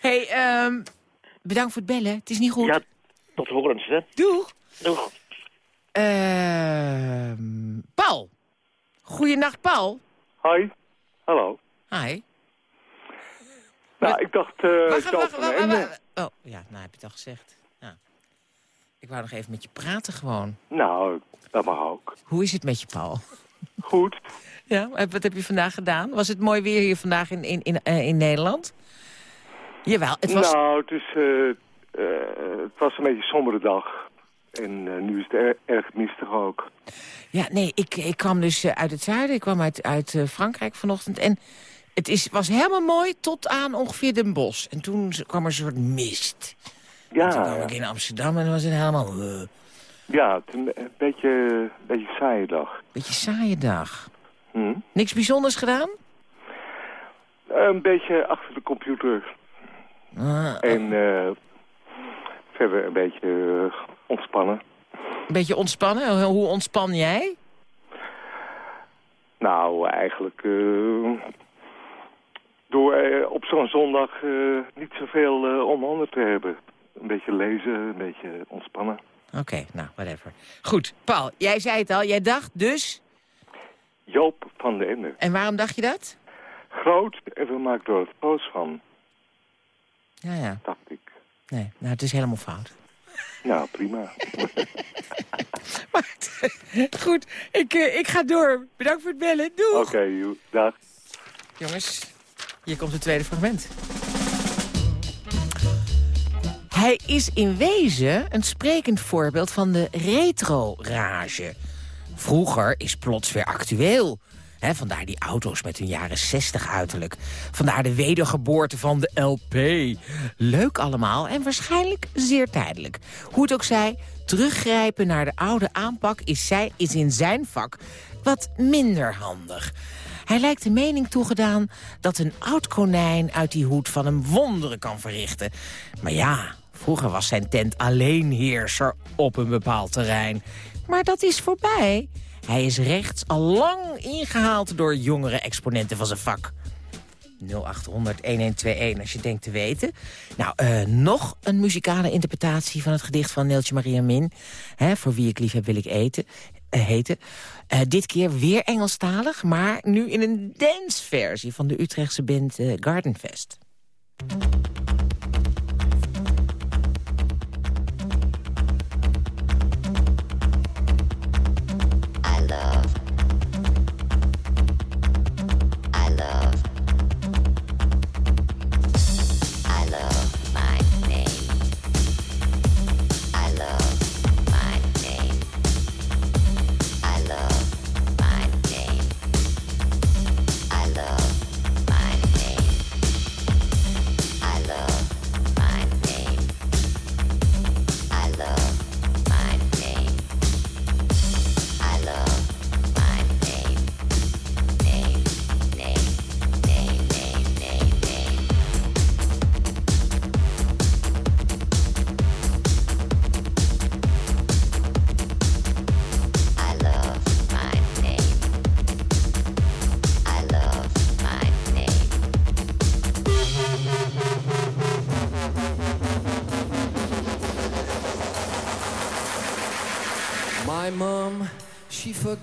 hey, ehm, bedankt voor het bellen. Het is niet goed. Ja, tot horens, hè. Doeg. Doeg. Ehm, Paul. Goeienacht, Paul. Hoi. Hallo. Hi. Nou, ik dacht... eh Wacht, wacht, wacht. Oh, ja, nou heb je het al gezegd. Ik wou nog even met je praten gewoon. Nou, dat mag ook. Hoe is het met je, Paul? Goed. Ja, wat heb je vandaag gedaan? Was het mooi weer hier vandaag in, in, in, eh, in Nederland? Jawel, het was... Nou, het, is, eh, eh, het was een beetje een sombere dag. En nu is het er- erg mistig ook. Ja, nee, ik, ik kwam dus uit het zuiden. Ik kwam uit, uit Frankrijk vanochtend. En het is, was helemaal mooi tot aan ongeveer Den Bosch. En toen kwam er een soort mist. Ja, Toen kwam ik in Amsterdam en dan was het helemaal... eh, Ja, is een, beetje, een beetje saaie dag. beetje saaie dag. Hm? Niks bijzonders gedaan? Een beetje achter de computer. Ah, En eh, verder een beetje eh, ontspannen. een beetje ontspannen? Hoe ontspan jij? Nou, eigenlijk eh, door eh, op zo'n zondag eh, niet zoveel eh om handen te hebben. Een beetje lezen, een beetje ontspannen. Oké, nou, whatever. Goed, Paul, jij zei het al. Jij dacht dus... Joop van de Ende. En waarom dacht je dat? Groot en we maken er het poos van, Ja, ja. dacht ik. Nee, nou, het is helemaal fout. Nou, prima. Goed, ik, eh, ik ga door. Bedankt voor het bellen. Doeg! Oké, dag. Jongens, hier komt het tweede fragment. Hij is in wezen een sprekend voorbeeld van de retro-rage. Vroeger is plots weer actueel. Vandaar die auto's met hun jaren 60 uiterlijk. Vandaar de wedergeboorte van de LP. Leuk allemaal en waarschijnlijk zeer tijdelijk. Hoe het ook zij, teruggrijpen naar de oude aanpak is, zij, is in zijn vak wat minder handig. Hij lijkt de mening toegedaan dat een oud konijn uit die hoed van hem wonderen kan verrichten. Maar ja, vroeger was zijn tent alleenheerser op een bepaald terrein. Maar dat is voorbij. Hij is rechts al lang ingehaald door jongere exponenten van zijn vak. 0800-1121 als je denkt te weten. Nou, eh, nog een muzikale interpretatie van het gedicht van Neeltje Maria Min. Voor wie ik lief heb wil ik eten, eh, heten. Eh, dit keer weer Engelstalig, maar nu in een danceversie van de Utrechtse band eh, Gardenfest.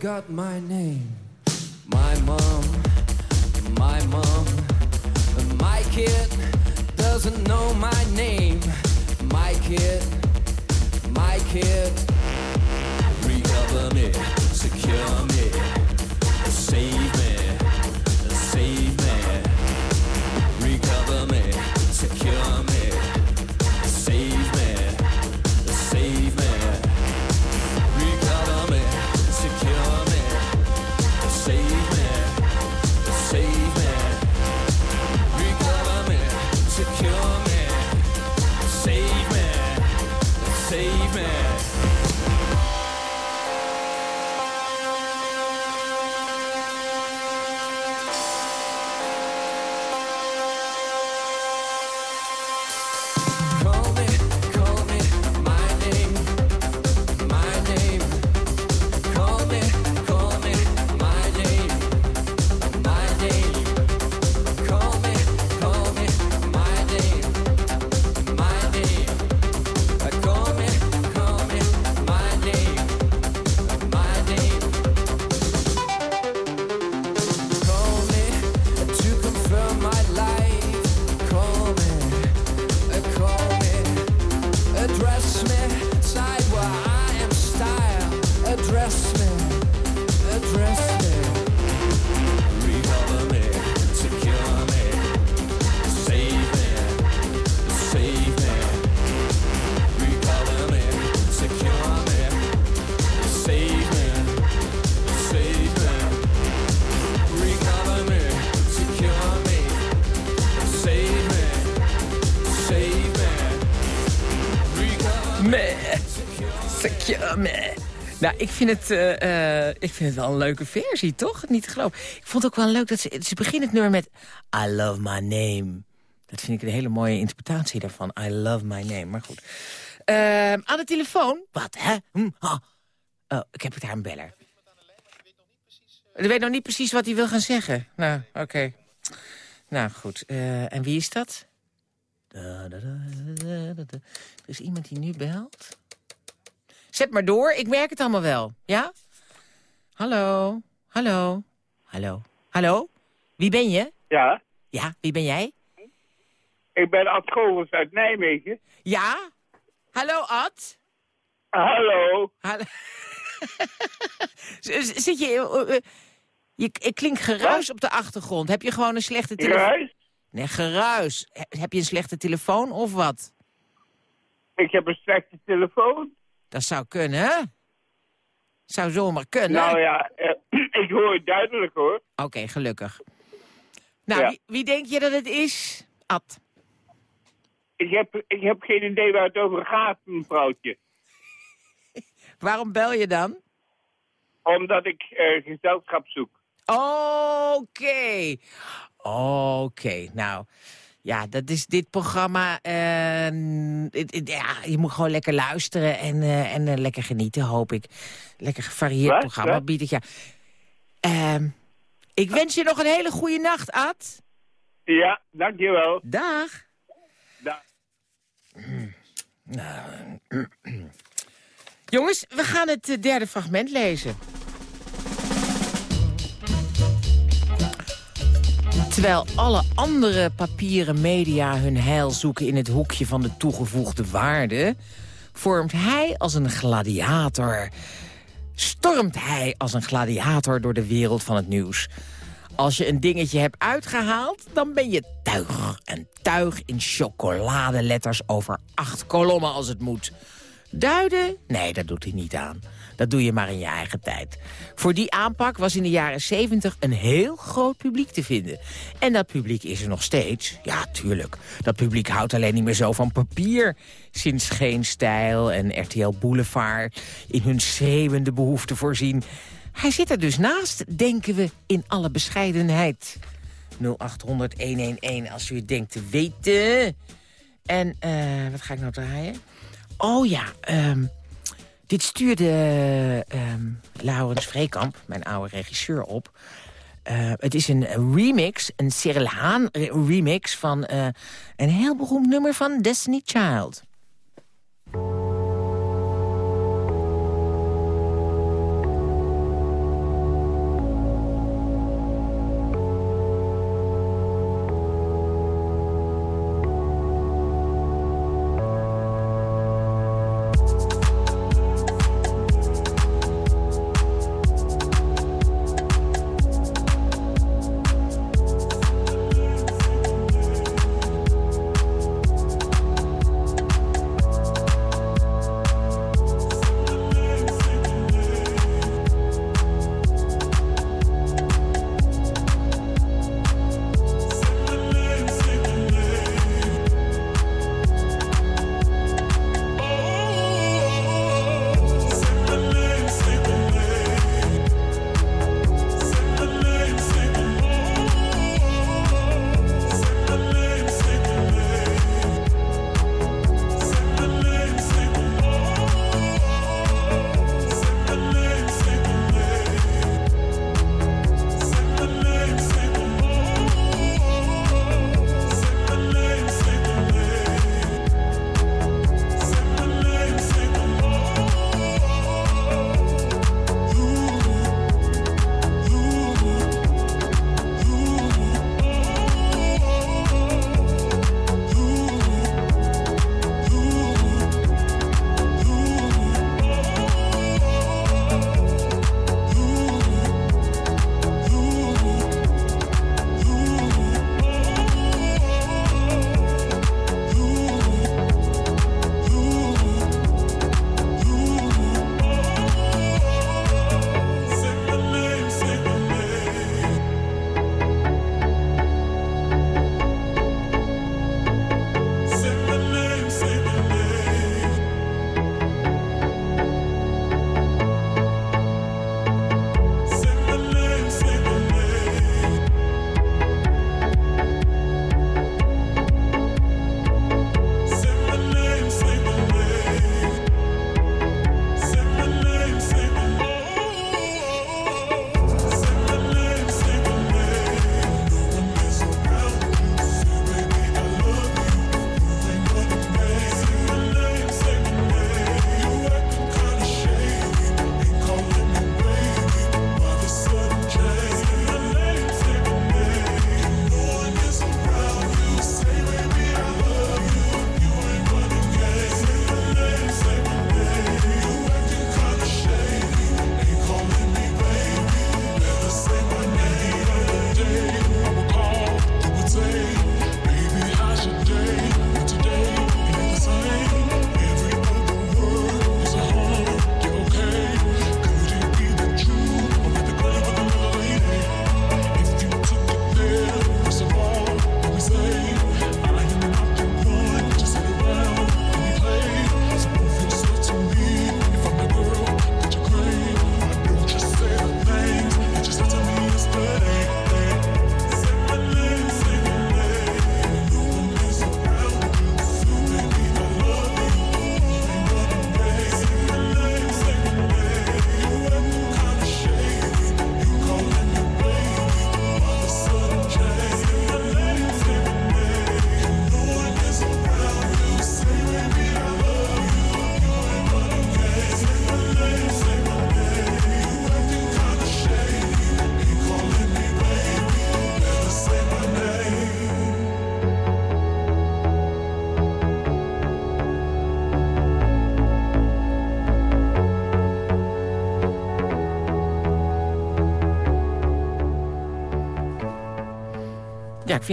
She forgot my name. Ik vind, het, eh, eh, ik vind het wel een leuke versie, toch? Niet te geloven. Ik vond ook wel leuk dat ze... Ze begint het nummer met... I love my name. Dat vind ik een hele mooie interpretatie daarvan. I love my name. Maar goed. Ehm, aan de telefoon... Wat, hè? Hm. Oh, ik heb het daar een beller. Je weet nog niet precies wat hij wil gaan zeggen. Nou, oké. Nou, goed. Eh, en wie is dat? Da, da, da, da, da, da. Er is iemand die nu belt. Zet maar door, ik merk het allemaal wel. Ja? Hallo? Hallo? Hallo? Hallo? Wie ben je? Ja, Ja, wie ben jij? ik ben Ad Govers uit Nijmegen. Ja? Hallo, Ad? Hallo. Hallo. Zit je... eh, je ik klink geruis op de achtergrond. Heb je gewoon een slechte telefoon? Geruis? Nee, geruis. He- Heb je een slechte telefoon of wat? Ik heb een slechte telefoon. Dat zou kunnen, hè? Zou zomaar kunnen. Nou ja, eh, ik hoor het duidelijk hoor. Oké, gelukkig. Nou, Ja. wie, wie denk je dat het is? Ad. Ik heb, ik heb geen idee waar het over gaat, mevrouwtje. Waarom bel je dan? Omdat ik eh, gezelschap zoek. Oké. Oké, nou... Ja, dat is dit programma. eh, het- ja, je moet gewoon lekker luisteren en, eh, en eh, lekker genieten, hoop ik. Lekker gevarieerd Wat? programma Wat? bied ik ja. Ehm, ik wens je nog een hele goede nacht, Ad. Ja, dankjewel. Dag. Dag. Nou, Jongens, we gaan het eh, derde fragment lezen. Terwijl alle andere papieren media hun heil zoeken in het hoekje van de toegevoegde waarde... vormt hij als een gladiator. Stormt hij als een gladiator door de wereld van het nieuws. Als je een dingetje hebt uitgehaald, dan ben je tuig. En tuig in chocoladeletters over acht kolommen als het moet. Duiden? Nee, dat doet hij niet aan. Dat doe je maar in je eigen tijd. Voor die aanpak was in de jaren 70 een heel groot publiek te vinden. En dat publiek is er nog steeds. Ja, tuurlijk. Dat publiek houdt alleen niet meer zo van papier. Sinds Geen Stijl en RTL Boulevard in hun schreeuwende behoefte voorzien. Hij zit er dus naast, denken we in alle bescheidenheid. 0800-111 als u het denkt te weten. En eh, wat ga ik nou draaien? Oh ja, ehm, dit stuurde ehm Laurens Vreekamp, mijn oude regisseur, op. Eh, het is een remix, een Cyril Haan re- remix... van eh, een heel beroemd nummer van Destiny Child.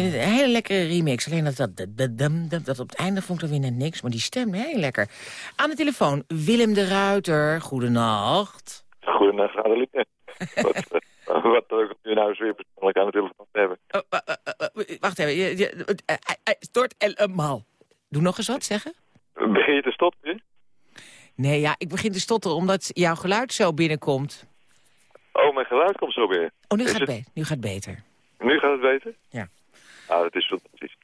Vind het een hele lekkere remix. Alleen dat, dat, dat, dat, op het einde vond ik dan weer net niks. Maar die stem, heel lekker. Aan de telefoon, Willem de Ruiter. Goedenacht. Goedenacht, Adeline. wat, eh, wat leuk om je nou eens weer persoonlijk aan de telefoon te hebben. Eh, Wacht even. Je, je, eh, eh, eh, stort helemaal. Doe nog eens wat, zeggen? Begin je te stotteren? Nee, ja, ik begin te stotteren omdat jouw geluid zo binnenkomt. Oh, mijn geluid komt zo weer. Oh, nu Is gaat, het nu gaat het beter. Nu gaat het beter? Ja. Ah, dat is fantastisch.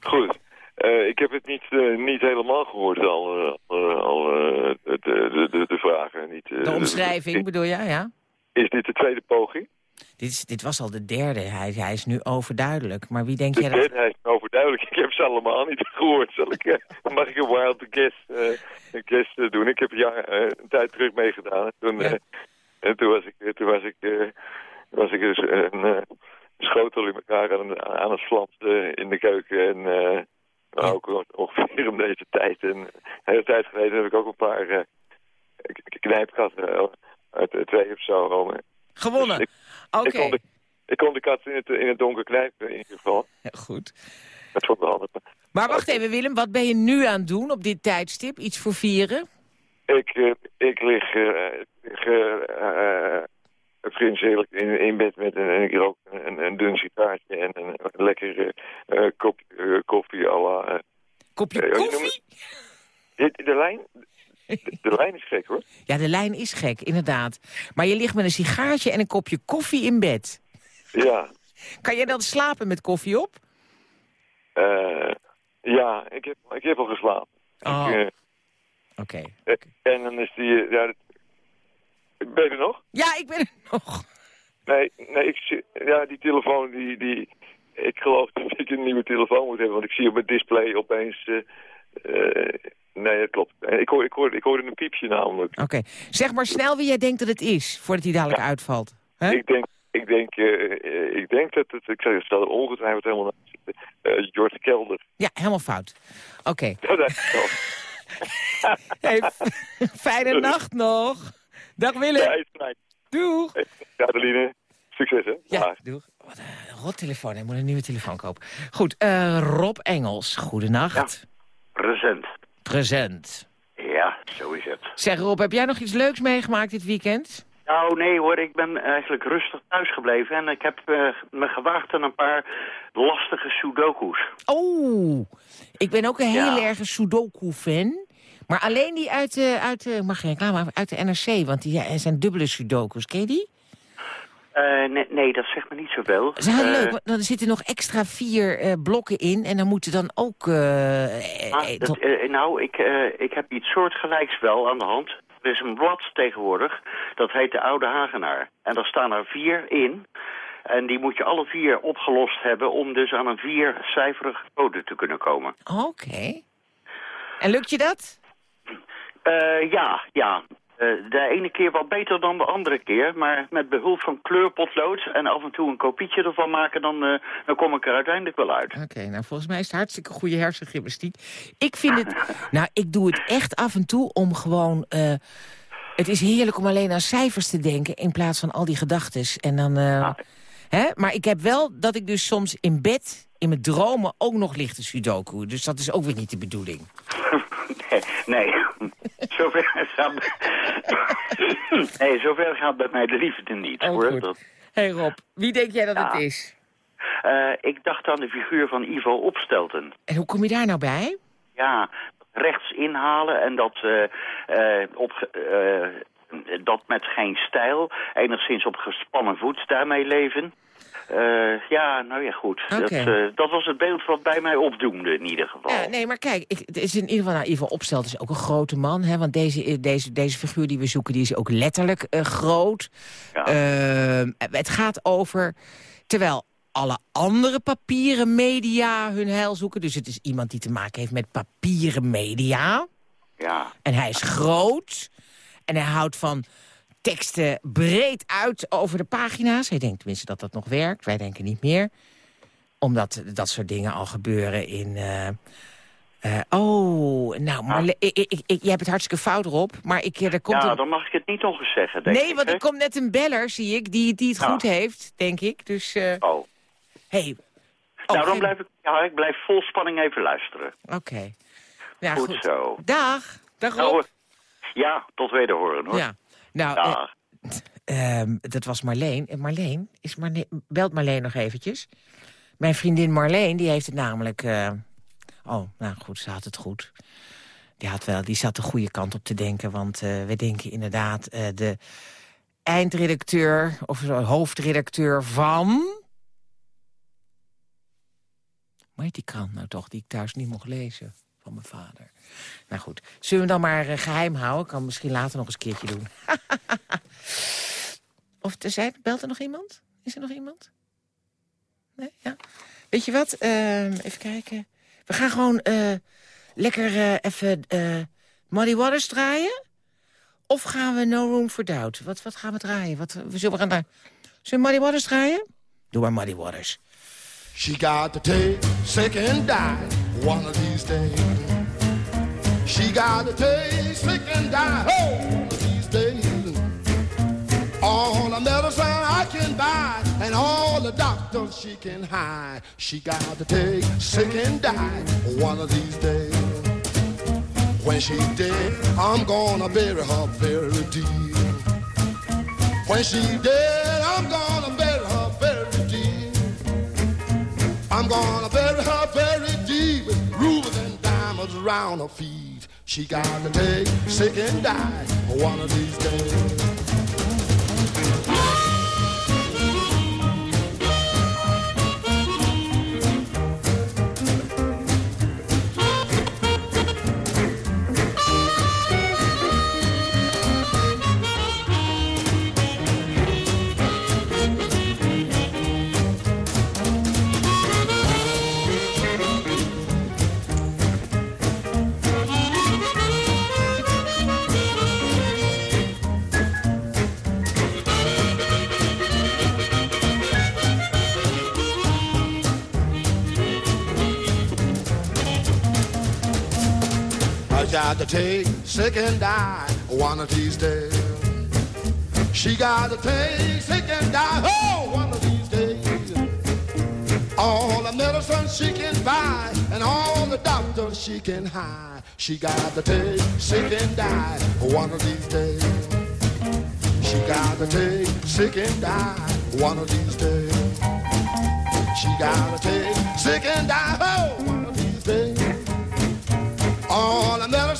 Goed. Eh, ik heb het niet, eh, niet helemaal gehoord, al, eh, al, de, de, de, de vragen. Niet, De omschrijving bedoel je, ja? Is dit de tweede poging? Dit, is, dit was al de derde. Hij, hij is nu overduidelijk. Maar wie denk De jij dat... derde, hij is overduidelijk. Ik heb ze allemaal niet gehoord. Zal ik, mag ik een wild guess, guess doen? Ik heb ja, een tijd terug meegedaan. En toen, en toen was ik, toen was ik, was ik dus een eh, schotel in elkaar aan, aan het flansen in de keuken. En eh, nou, ook ongeveer om deze tijd. En een hele tijd geleden heb ik ook een paar eh, knijpkatten eh, uit de twee of zo. eh. Gewonnen. Dus ik, Oké. ik, kon de, ik kon de kat in het, in het donker knijpen in ieder geval. goed. Dat vond ik wel handig. Maar wacht even, Willem. Wat ben je nu aan het doen op dit tijdstip? Iets voor vieren? Ik, eh, ik lig, eh, eh, eh, vriendelijk in, in bed met een, en ik rook een, een dun sigaartje en een, een lekker eh, kop, eh, koffie à la... eh, Kopje het? De, de lijn? De, de lijn is gek hoor. Ja, de lijn is gek, inderdaad. Maar je ligt met een sigaartje en een kopje koffie in bed. Ja. Kan jij dan slapen met koffie op? Eh, ja, ik heb, ik heb al geslapen. Oh. Oké. en dan is die... ja, ben je er nog? Ja, ik ben er nog. Nee, nee ik, ja, die telefoon, die, die, ik geloof dat ik een nieuwe telefoon moet hebben, want ik zie op mijn display opeens, eh, eh, nee, dat klopt. Eh, Ik, hoor, ik, hoor, ik hoorde een piepje namelijk. Oké. Zeg maar snel wie jij denkt dat het is, voordat hij dadelijk uitvalt. Ik denk, ik denk, ik denk dat het, ik zeg, het staat ongetwijfeld helemaal naast George Kelder. Ja, helemaal fout. Oké. Ja, dat is wel. Hey, fijne nacht nog. Dag Willem. Ja, is. Doeg. Ja, Adeline, succes hè. Ja, Dag. doeg. Wat een rot telefoon, hij moet een nieuwe telefoon kopen. Goed, eh, Rob Engels, goedenacht. Present. Present. Ja, zo is het. Zeg Rob, heb jij nog iets leuks meegemaakt dit weekend? Nou, nee hoor, ik ben eigenlijk rustig thuis gebleven en ik heb eh, me gewaagd aan een paar lastige sudoku's. Oh, ik ben ook een heel Ja. erge Sudoku-fan. Maar alleen die uit de, uit de, mag geen reclame, uit de NRC, want die ja, zijn dubbele Sudoku's. Ken je die? Eh, nee, nee, dat zegt me niet zoveel. Dat is heel Eh, leuk, want er zitten nog extra vier eh, blokken in en dan moeten dan ook... eh, eh, ah, eh, dat, eh, nou, ik, eh, ik heb iets soortgelijks wel aan de hand. Er is een blad tegenwoordig, dat heet de Oude Hagenaar. En daar staan er vier in. En die moet je alle vier opgelost hebben om dus aan een viercijferige code te kunnen komen. Oké. En lukt je dat? Eh, ja, ja. Eh, de ene keer wat beter dan de andere keer. Maar met behulp van kleurpotlood en af en toe een kopietje ervan maken... dan, eh, dan kom ik er uiteindelijk wel uit. Oké, nou volgens mij is het hartstikke goede hersengymnastiek. Ik vind het... nou, ik doe het echt af en toe om gewoon... het is heerlijk om alleen aan cijfers te denken... in plaats van al die gedachtes. En dan... hè? Maar ik heb wel dat ik dus soms in bed... in mijn dromen ook nog ligt een sudoku. Dus dat is ook weer niet de bedoeling. nee, zover gaat... nee, zover gaat bij mij de liefde niet, hoor. goed. Dat, hey Rob, wie denk jij dat Ja. het is? eh, ik dacht aan de figuur van Ivo Opstelten. En hoe kom je daar nou bij? Ja, rechts inhalen en dat, eh, eh, op, dat met geen stijl, enigszins op gespannen voet daarmee leven. Eh, ja, nou ja, goed. Dat, eh, dat was het beeld wat bij mij opdoemde in ieder geval. Ja, nee, maar kijk, ik, het is in ieder geval, nou, Ivo Opstelt is ook een grote man. Hè, want deze, deze, deze figuur die we zoeken, die is ook letterlijk eh, groot. Ehm, het gaat over, terwijl alle andere papieren media hun heil zoeken. Dus het is iemand die te maken heeft met papieren media. Ja. En hij is groot. En hij houdt van teksten breed uit over de pagina's. Hij denkt tenminste dat dat nog werkt. Wij denken niet meer. Omdat dat soort dingen al gebeuren in... eh, eh, oh, nou, maar le- ik, ik, ik, je hebt het hartstikke fout erop. Maar ik, er komt ja, een... dan mag ik het niet nog eens zeggen, denk Nee, ik, want er komt net een beller, zie ik, die, die het Ja. goed heeft, denk ik. Dus, eh Oh. hey, nou, dan blijf ik, ja, ik blijf vol spanning even luisteren. Oké. Ja, goed, goed. zo. Dag. Dag Nou, Rob. ja, tot wederhoren hoor. Ja. Nou, eh. Ehm, dat was Marleen. En Marleen, is Marleen, belt Marleen nog eventjes. Mijn vriendin Marleen, die heeft het namelijk... eh, oh, nou goed, ze had het goed. Die, had wel, die zat de goede kant op te denken. Want eh, we denken inderdaad de eindredacteur... of hoofdredacteur van... Heet die krant nou toch, die ik thuis niet mocht lezen? Van mijn vader. Nou goed, zullen we dan maar eh, geheim houden? Ik kan misschien later nog eens een keertje doen. Of er zijn, belt er nog iemand? Is er nog iemand? Nee? Ja. Weet je wat? Ehm, even kijken. We gaan gewoon eh, lekker eh, even Muddy Waters draaien. Of gaan we No Room for Doubt? Wat, wat gaan we draaien? Wat, zullen we gaan daar... Zullen we Muddy Waters draaien? Doe maar Muddy Waters. She got to take sick and die one of these days. She got to take sick and die oh, one of these days. All the medicine I can buy and all the doctors she can hide. She got to take sick and die one of these days. When she's dead, I'm gonna bury her very deep. When she's dead, I'm gonna I'm gonna bury her very deep with rubies and diamonds around her feet. She got to take sick and die one of these days. Got to take sick and die one of these days. She got to take sick and die oh one of these days. All the medicine she can buy and all the doctors she can hire. She got to take sick and die one of these days. She got to take sick and die one of these days. She got to take sick and die oh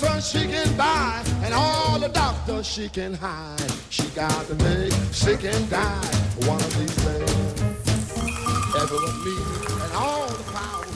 She can buy and all the doctors she can hide. She got to make sick and die one of these days. Everyone me and all the power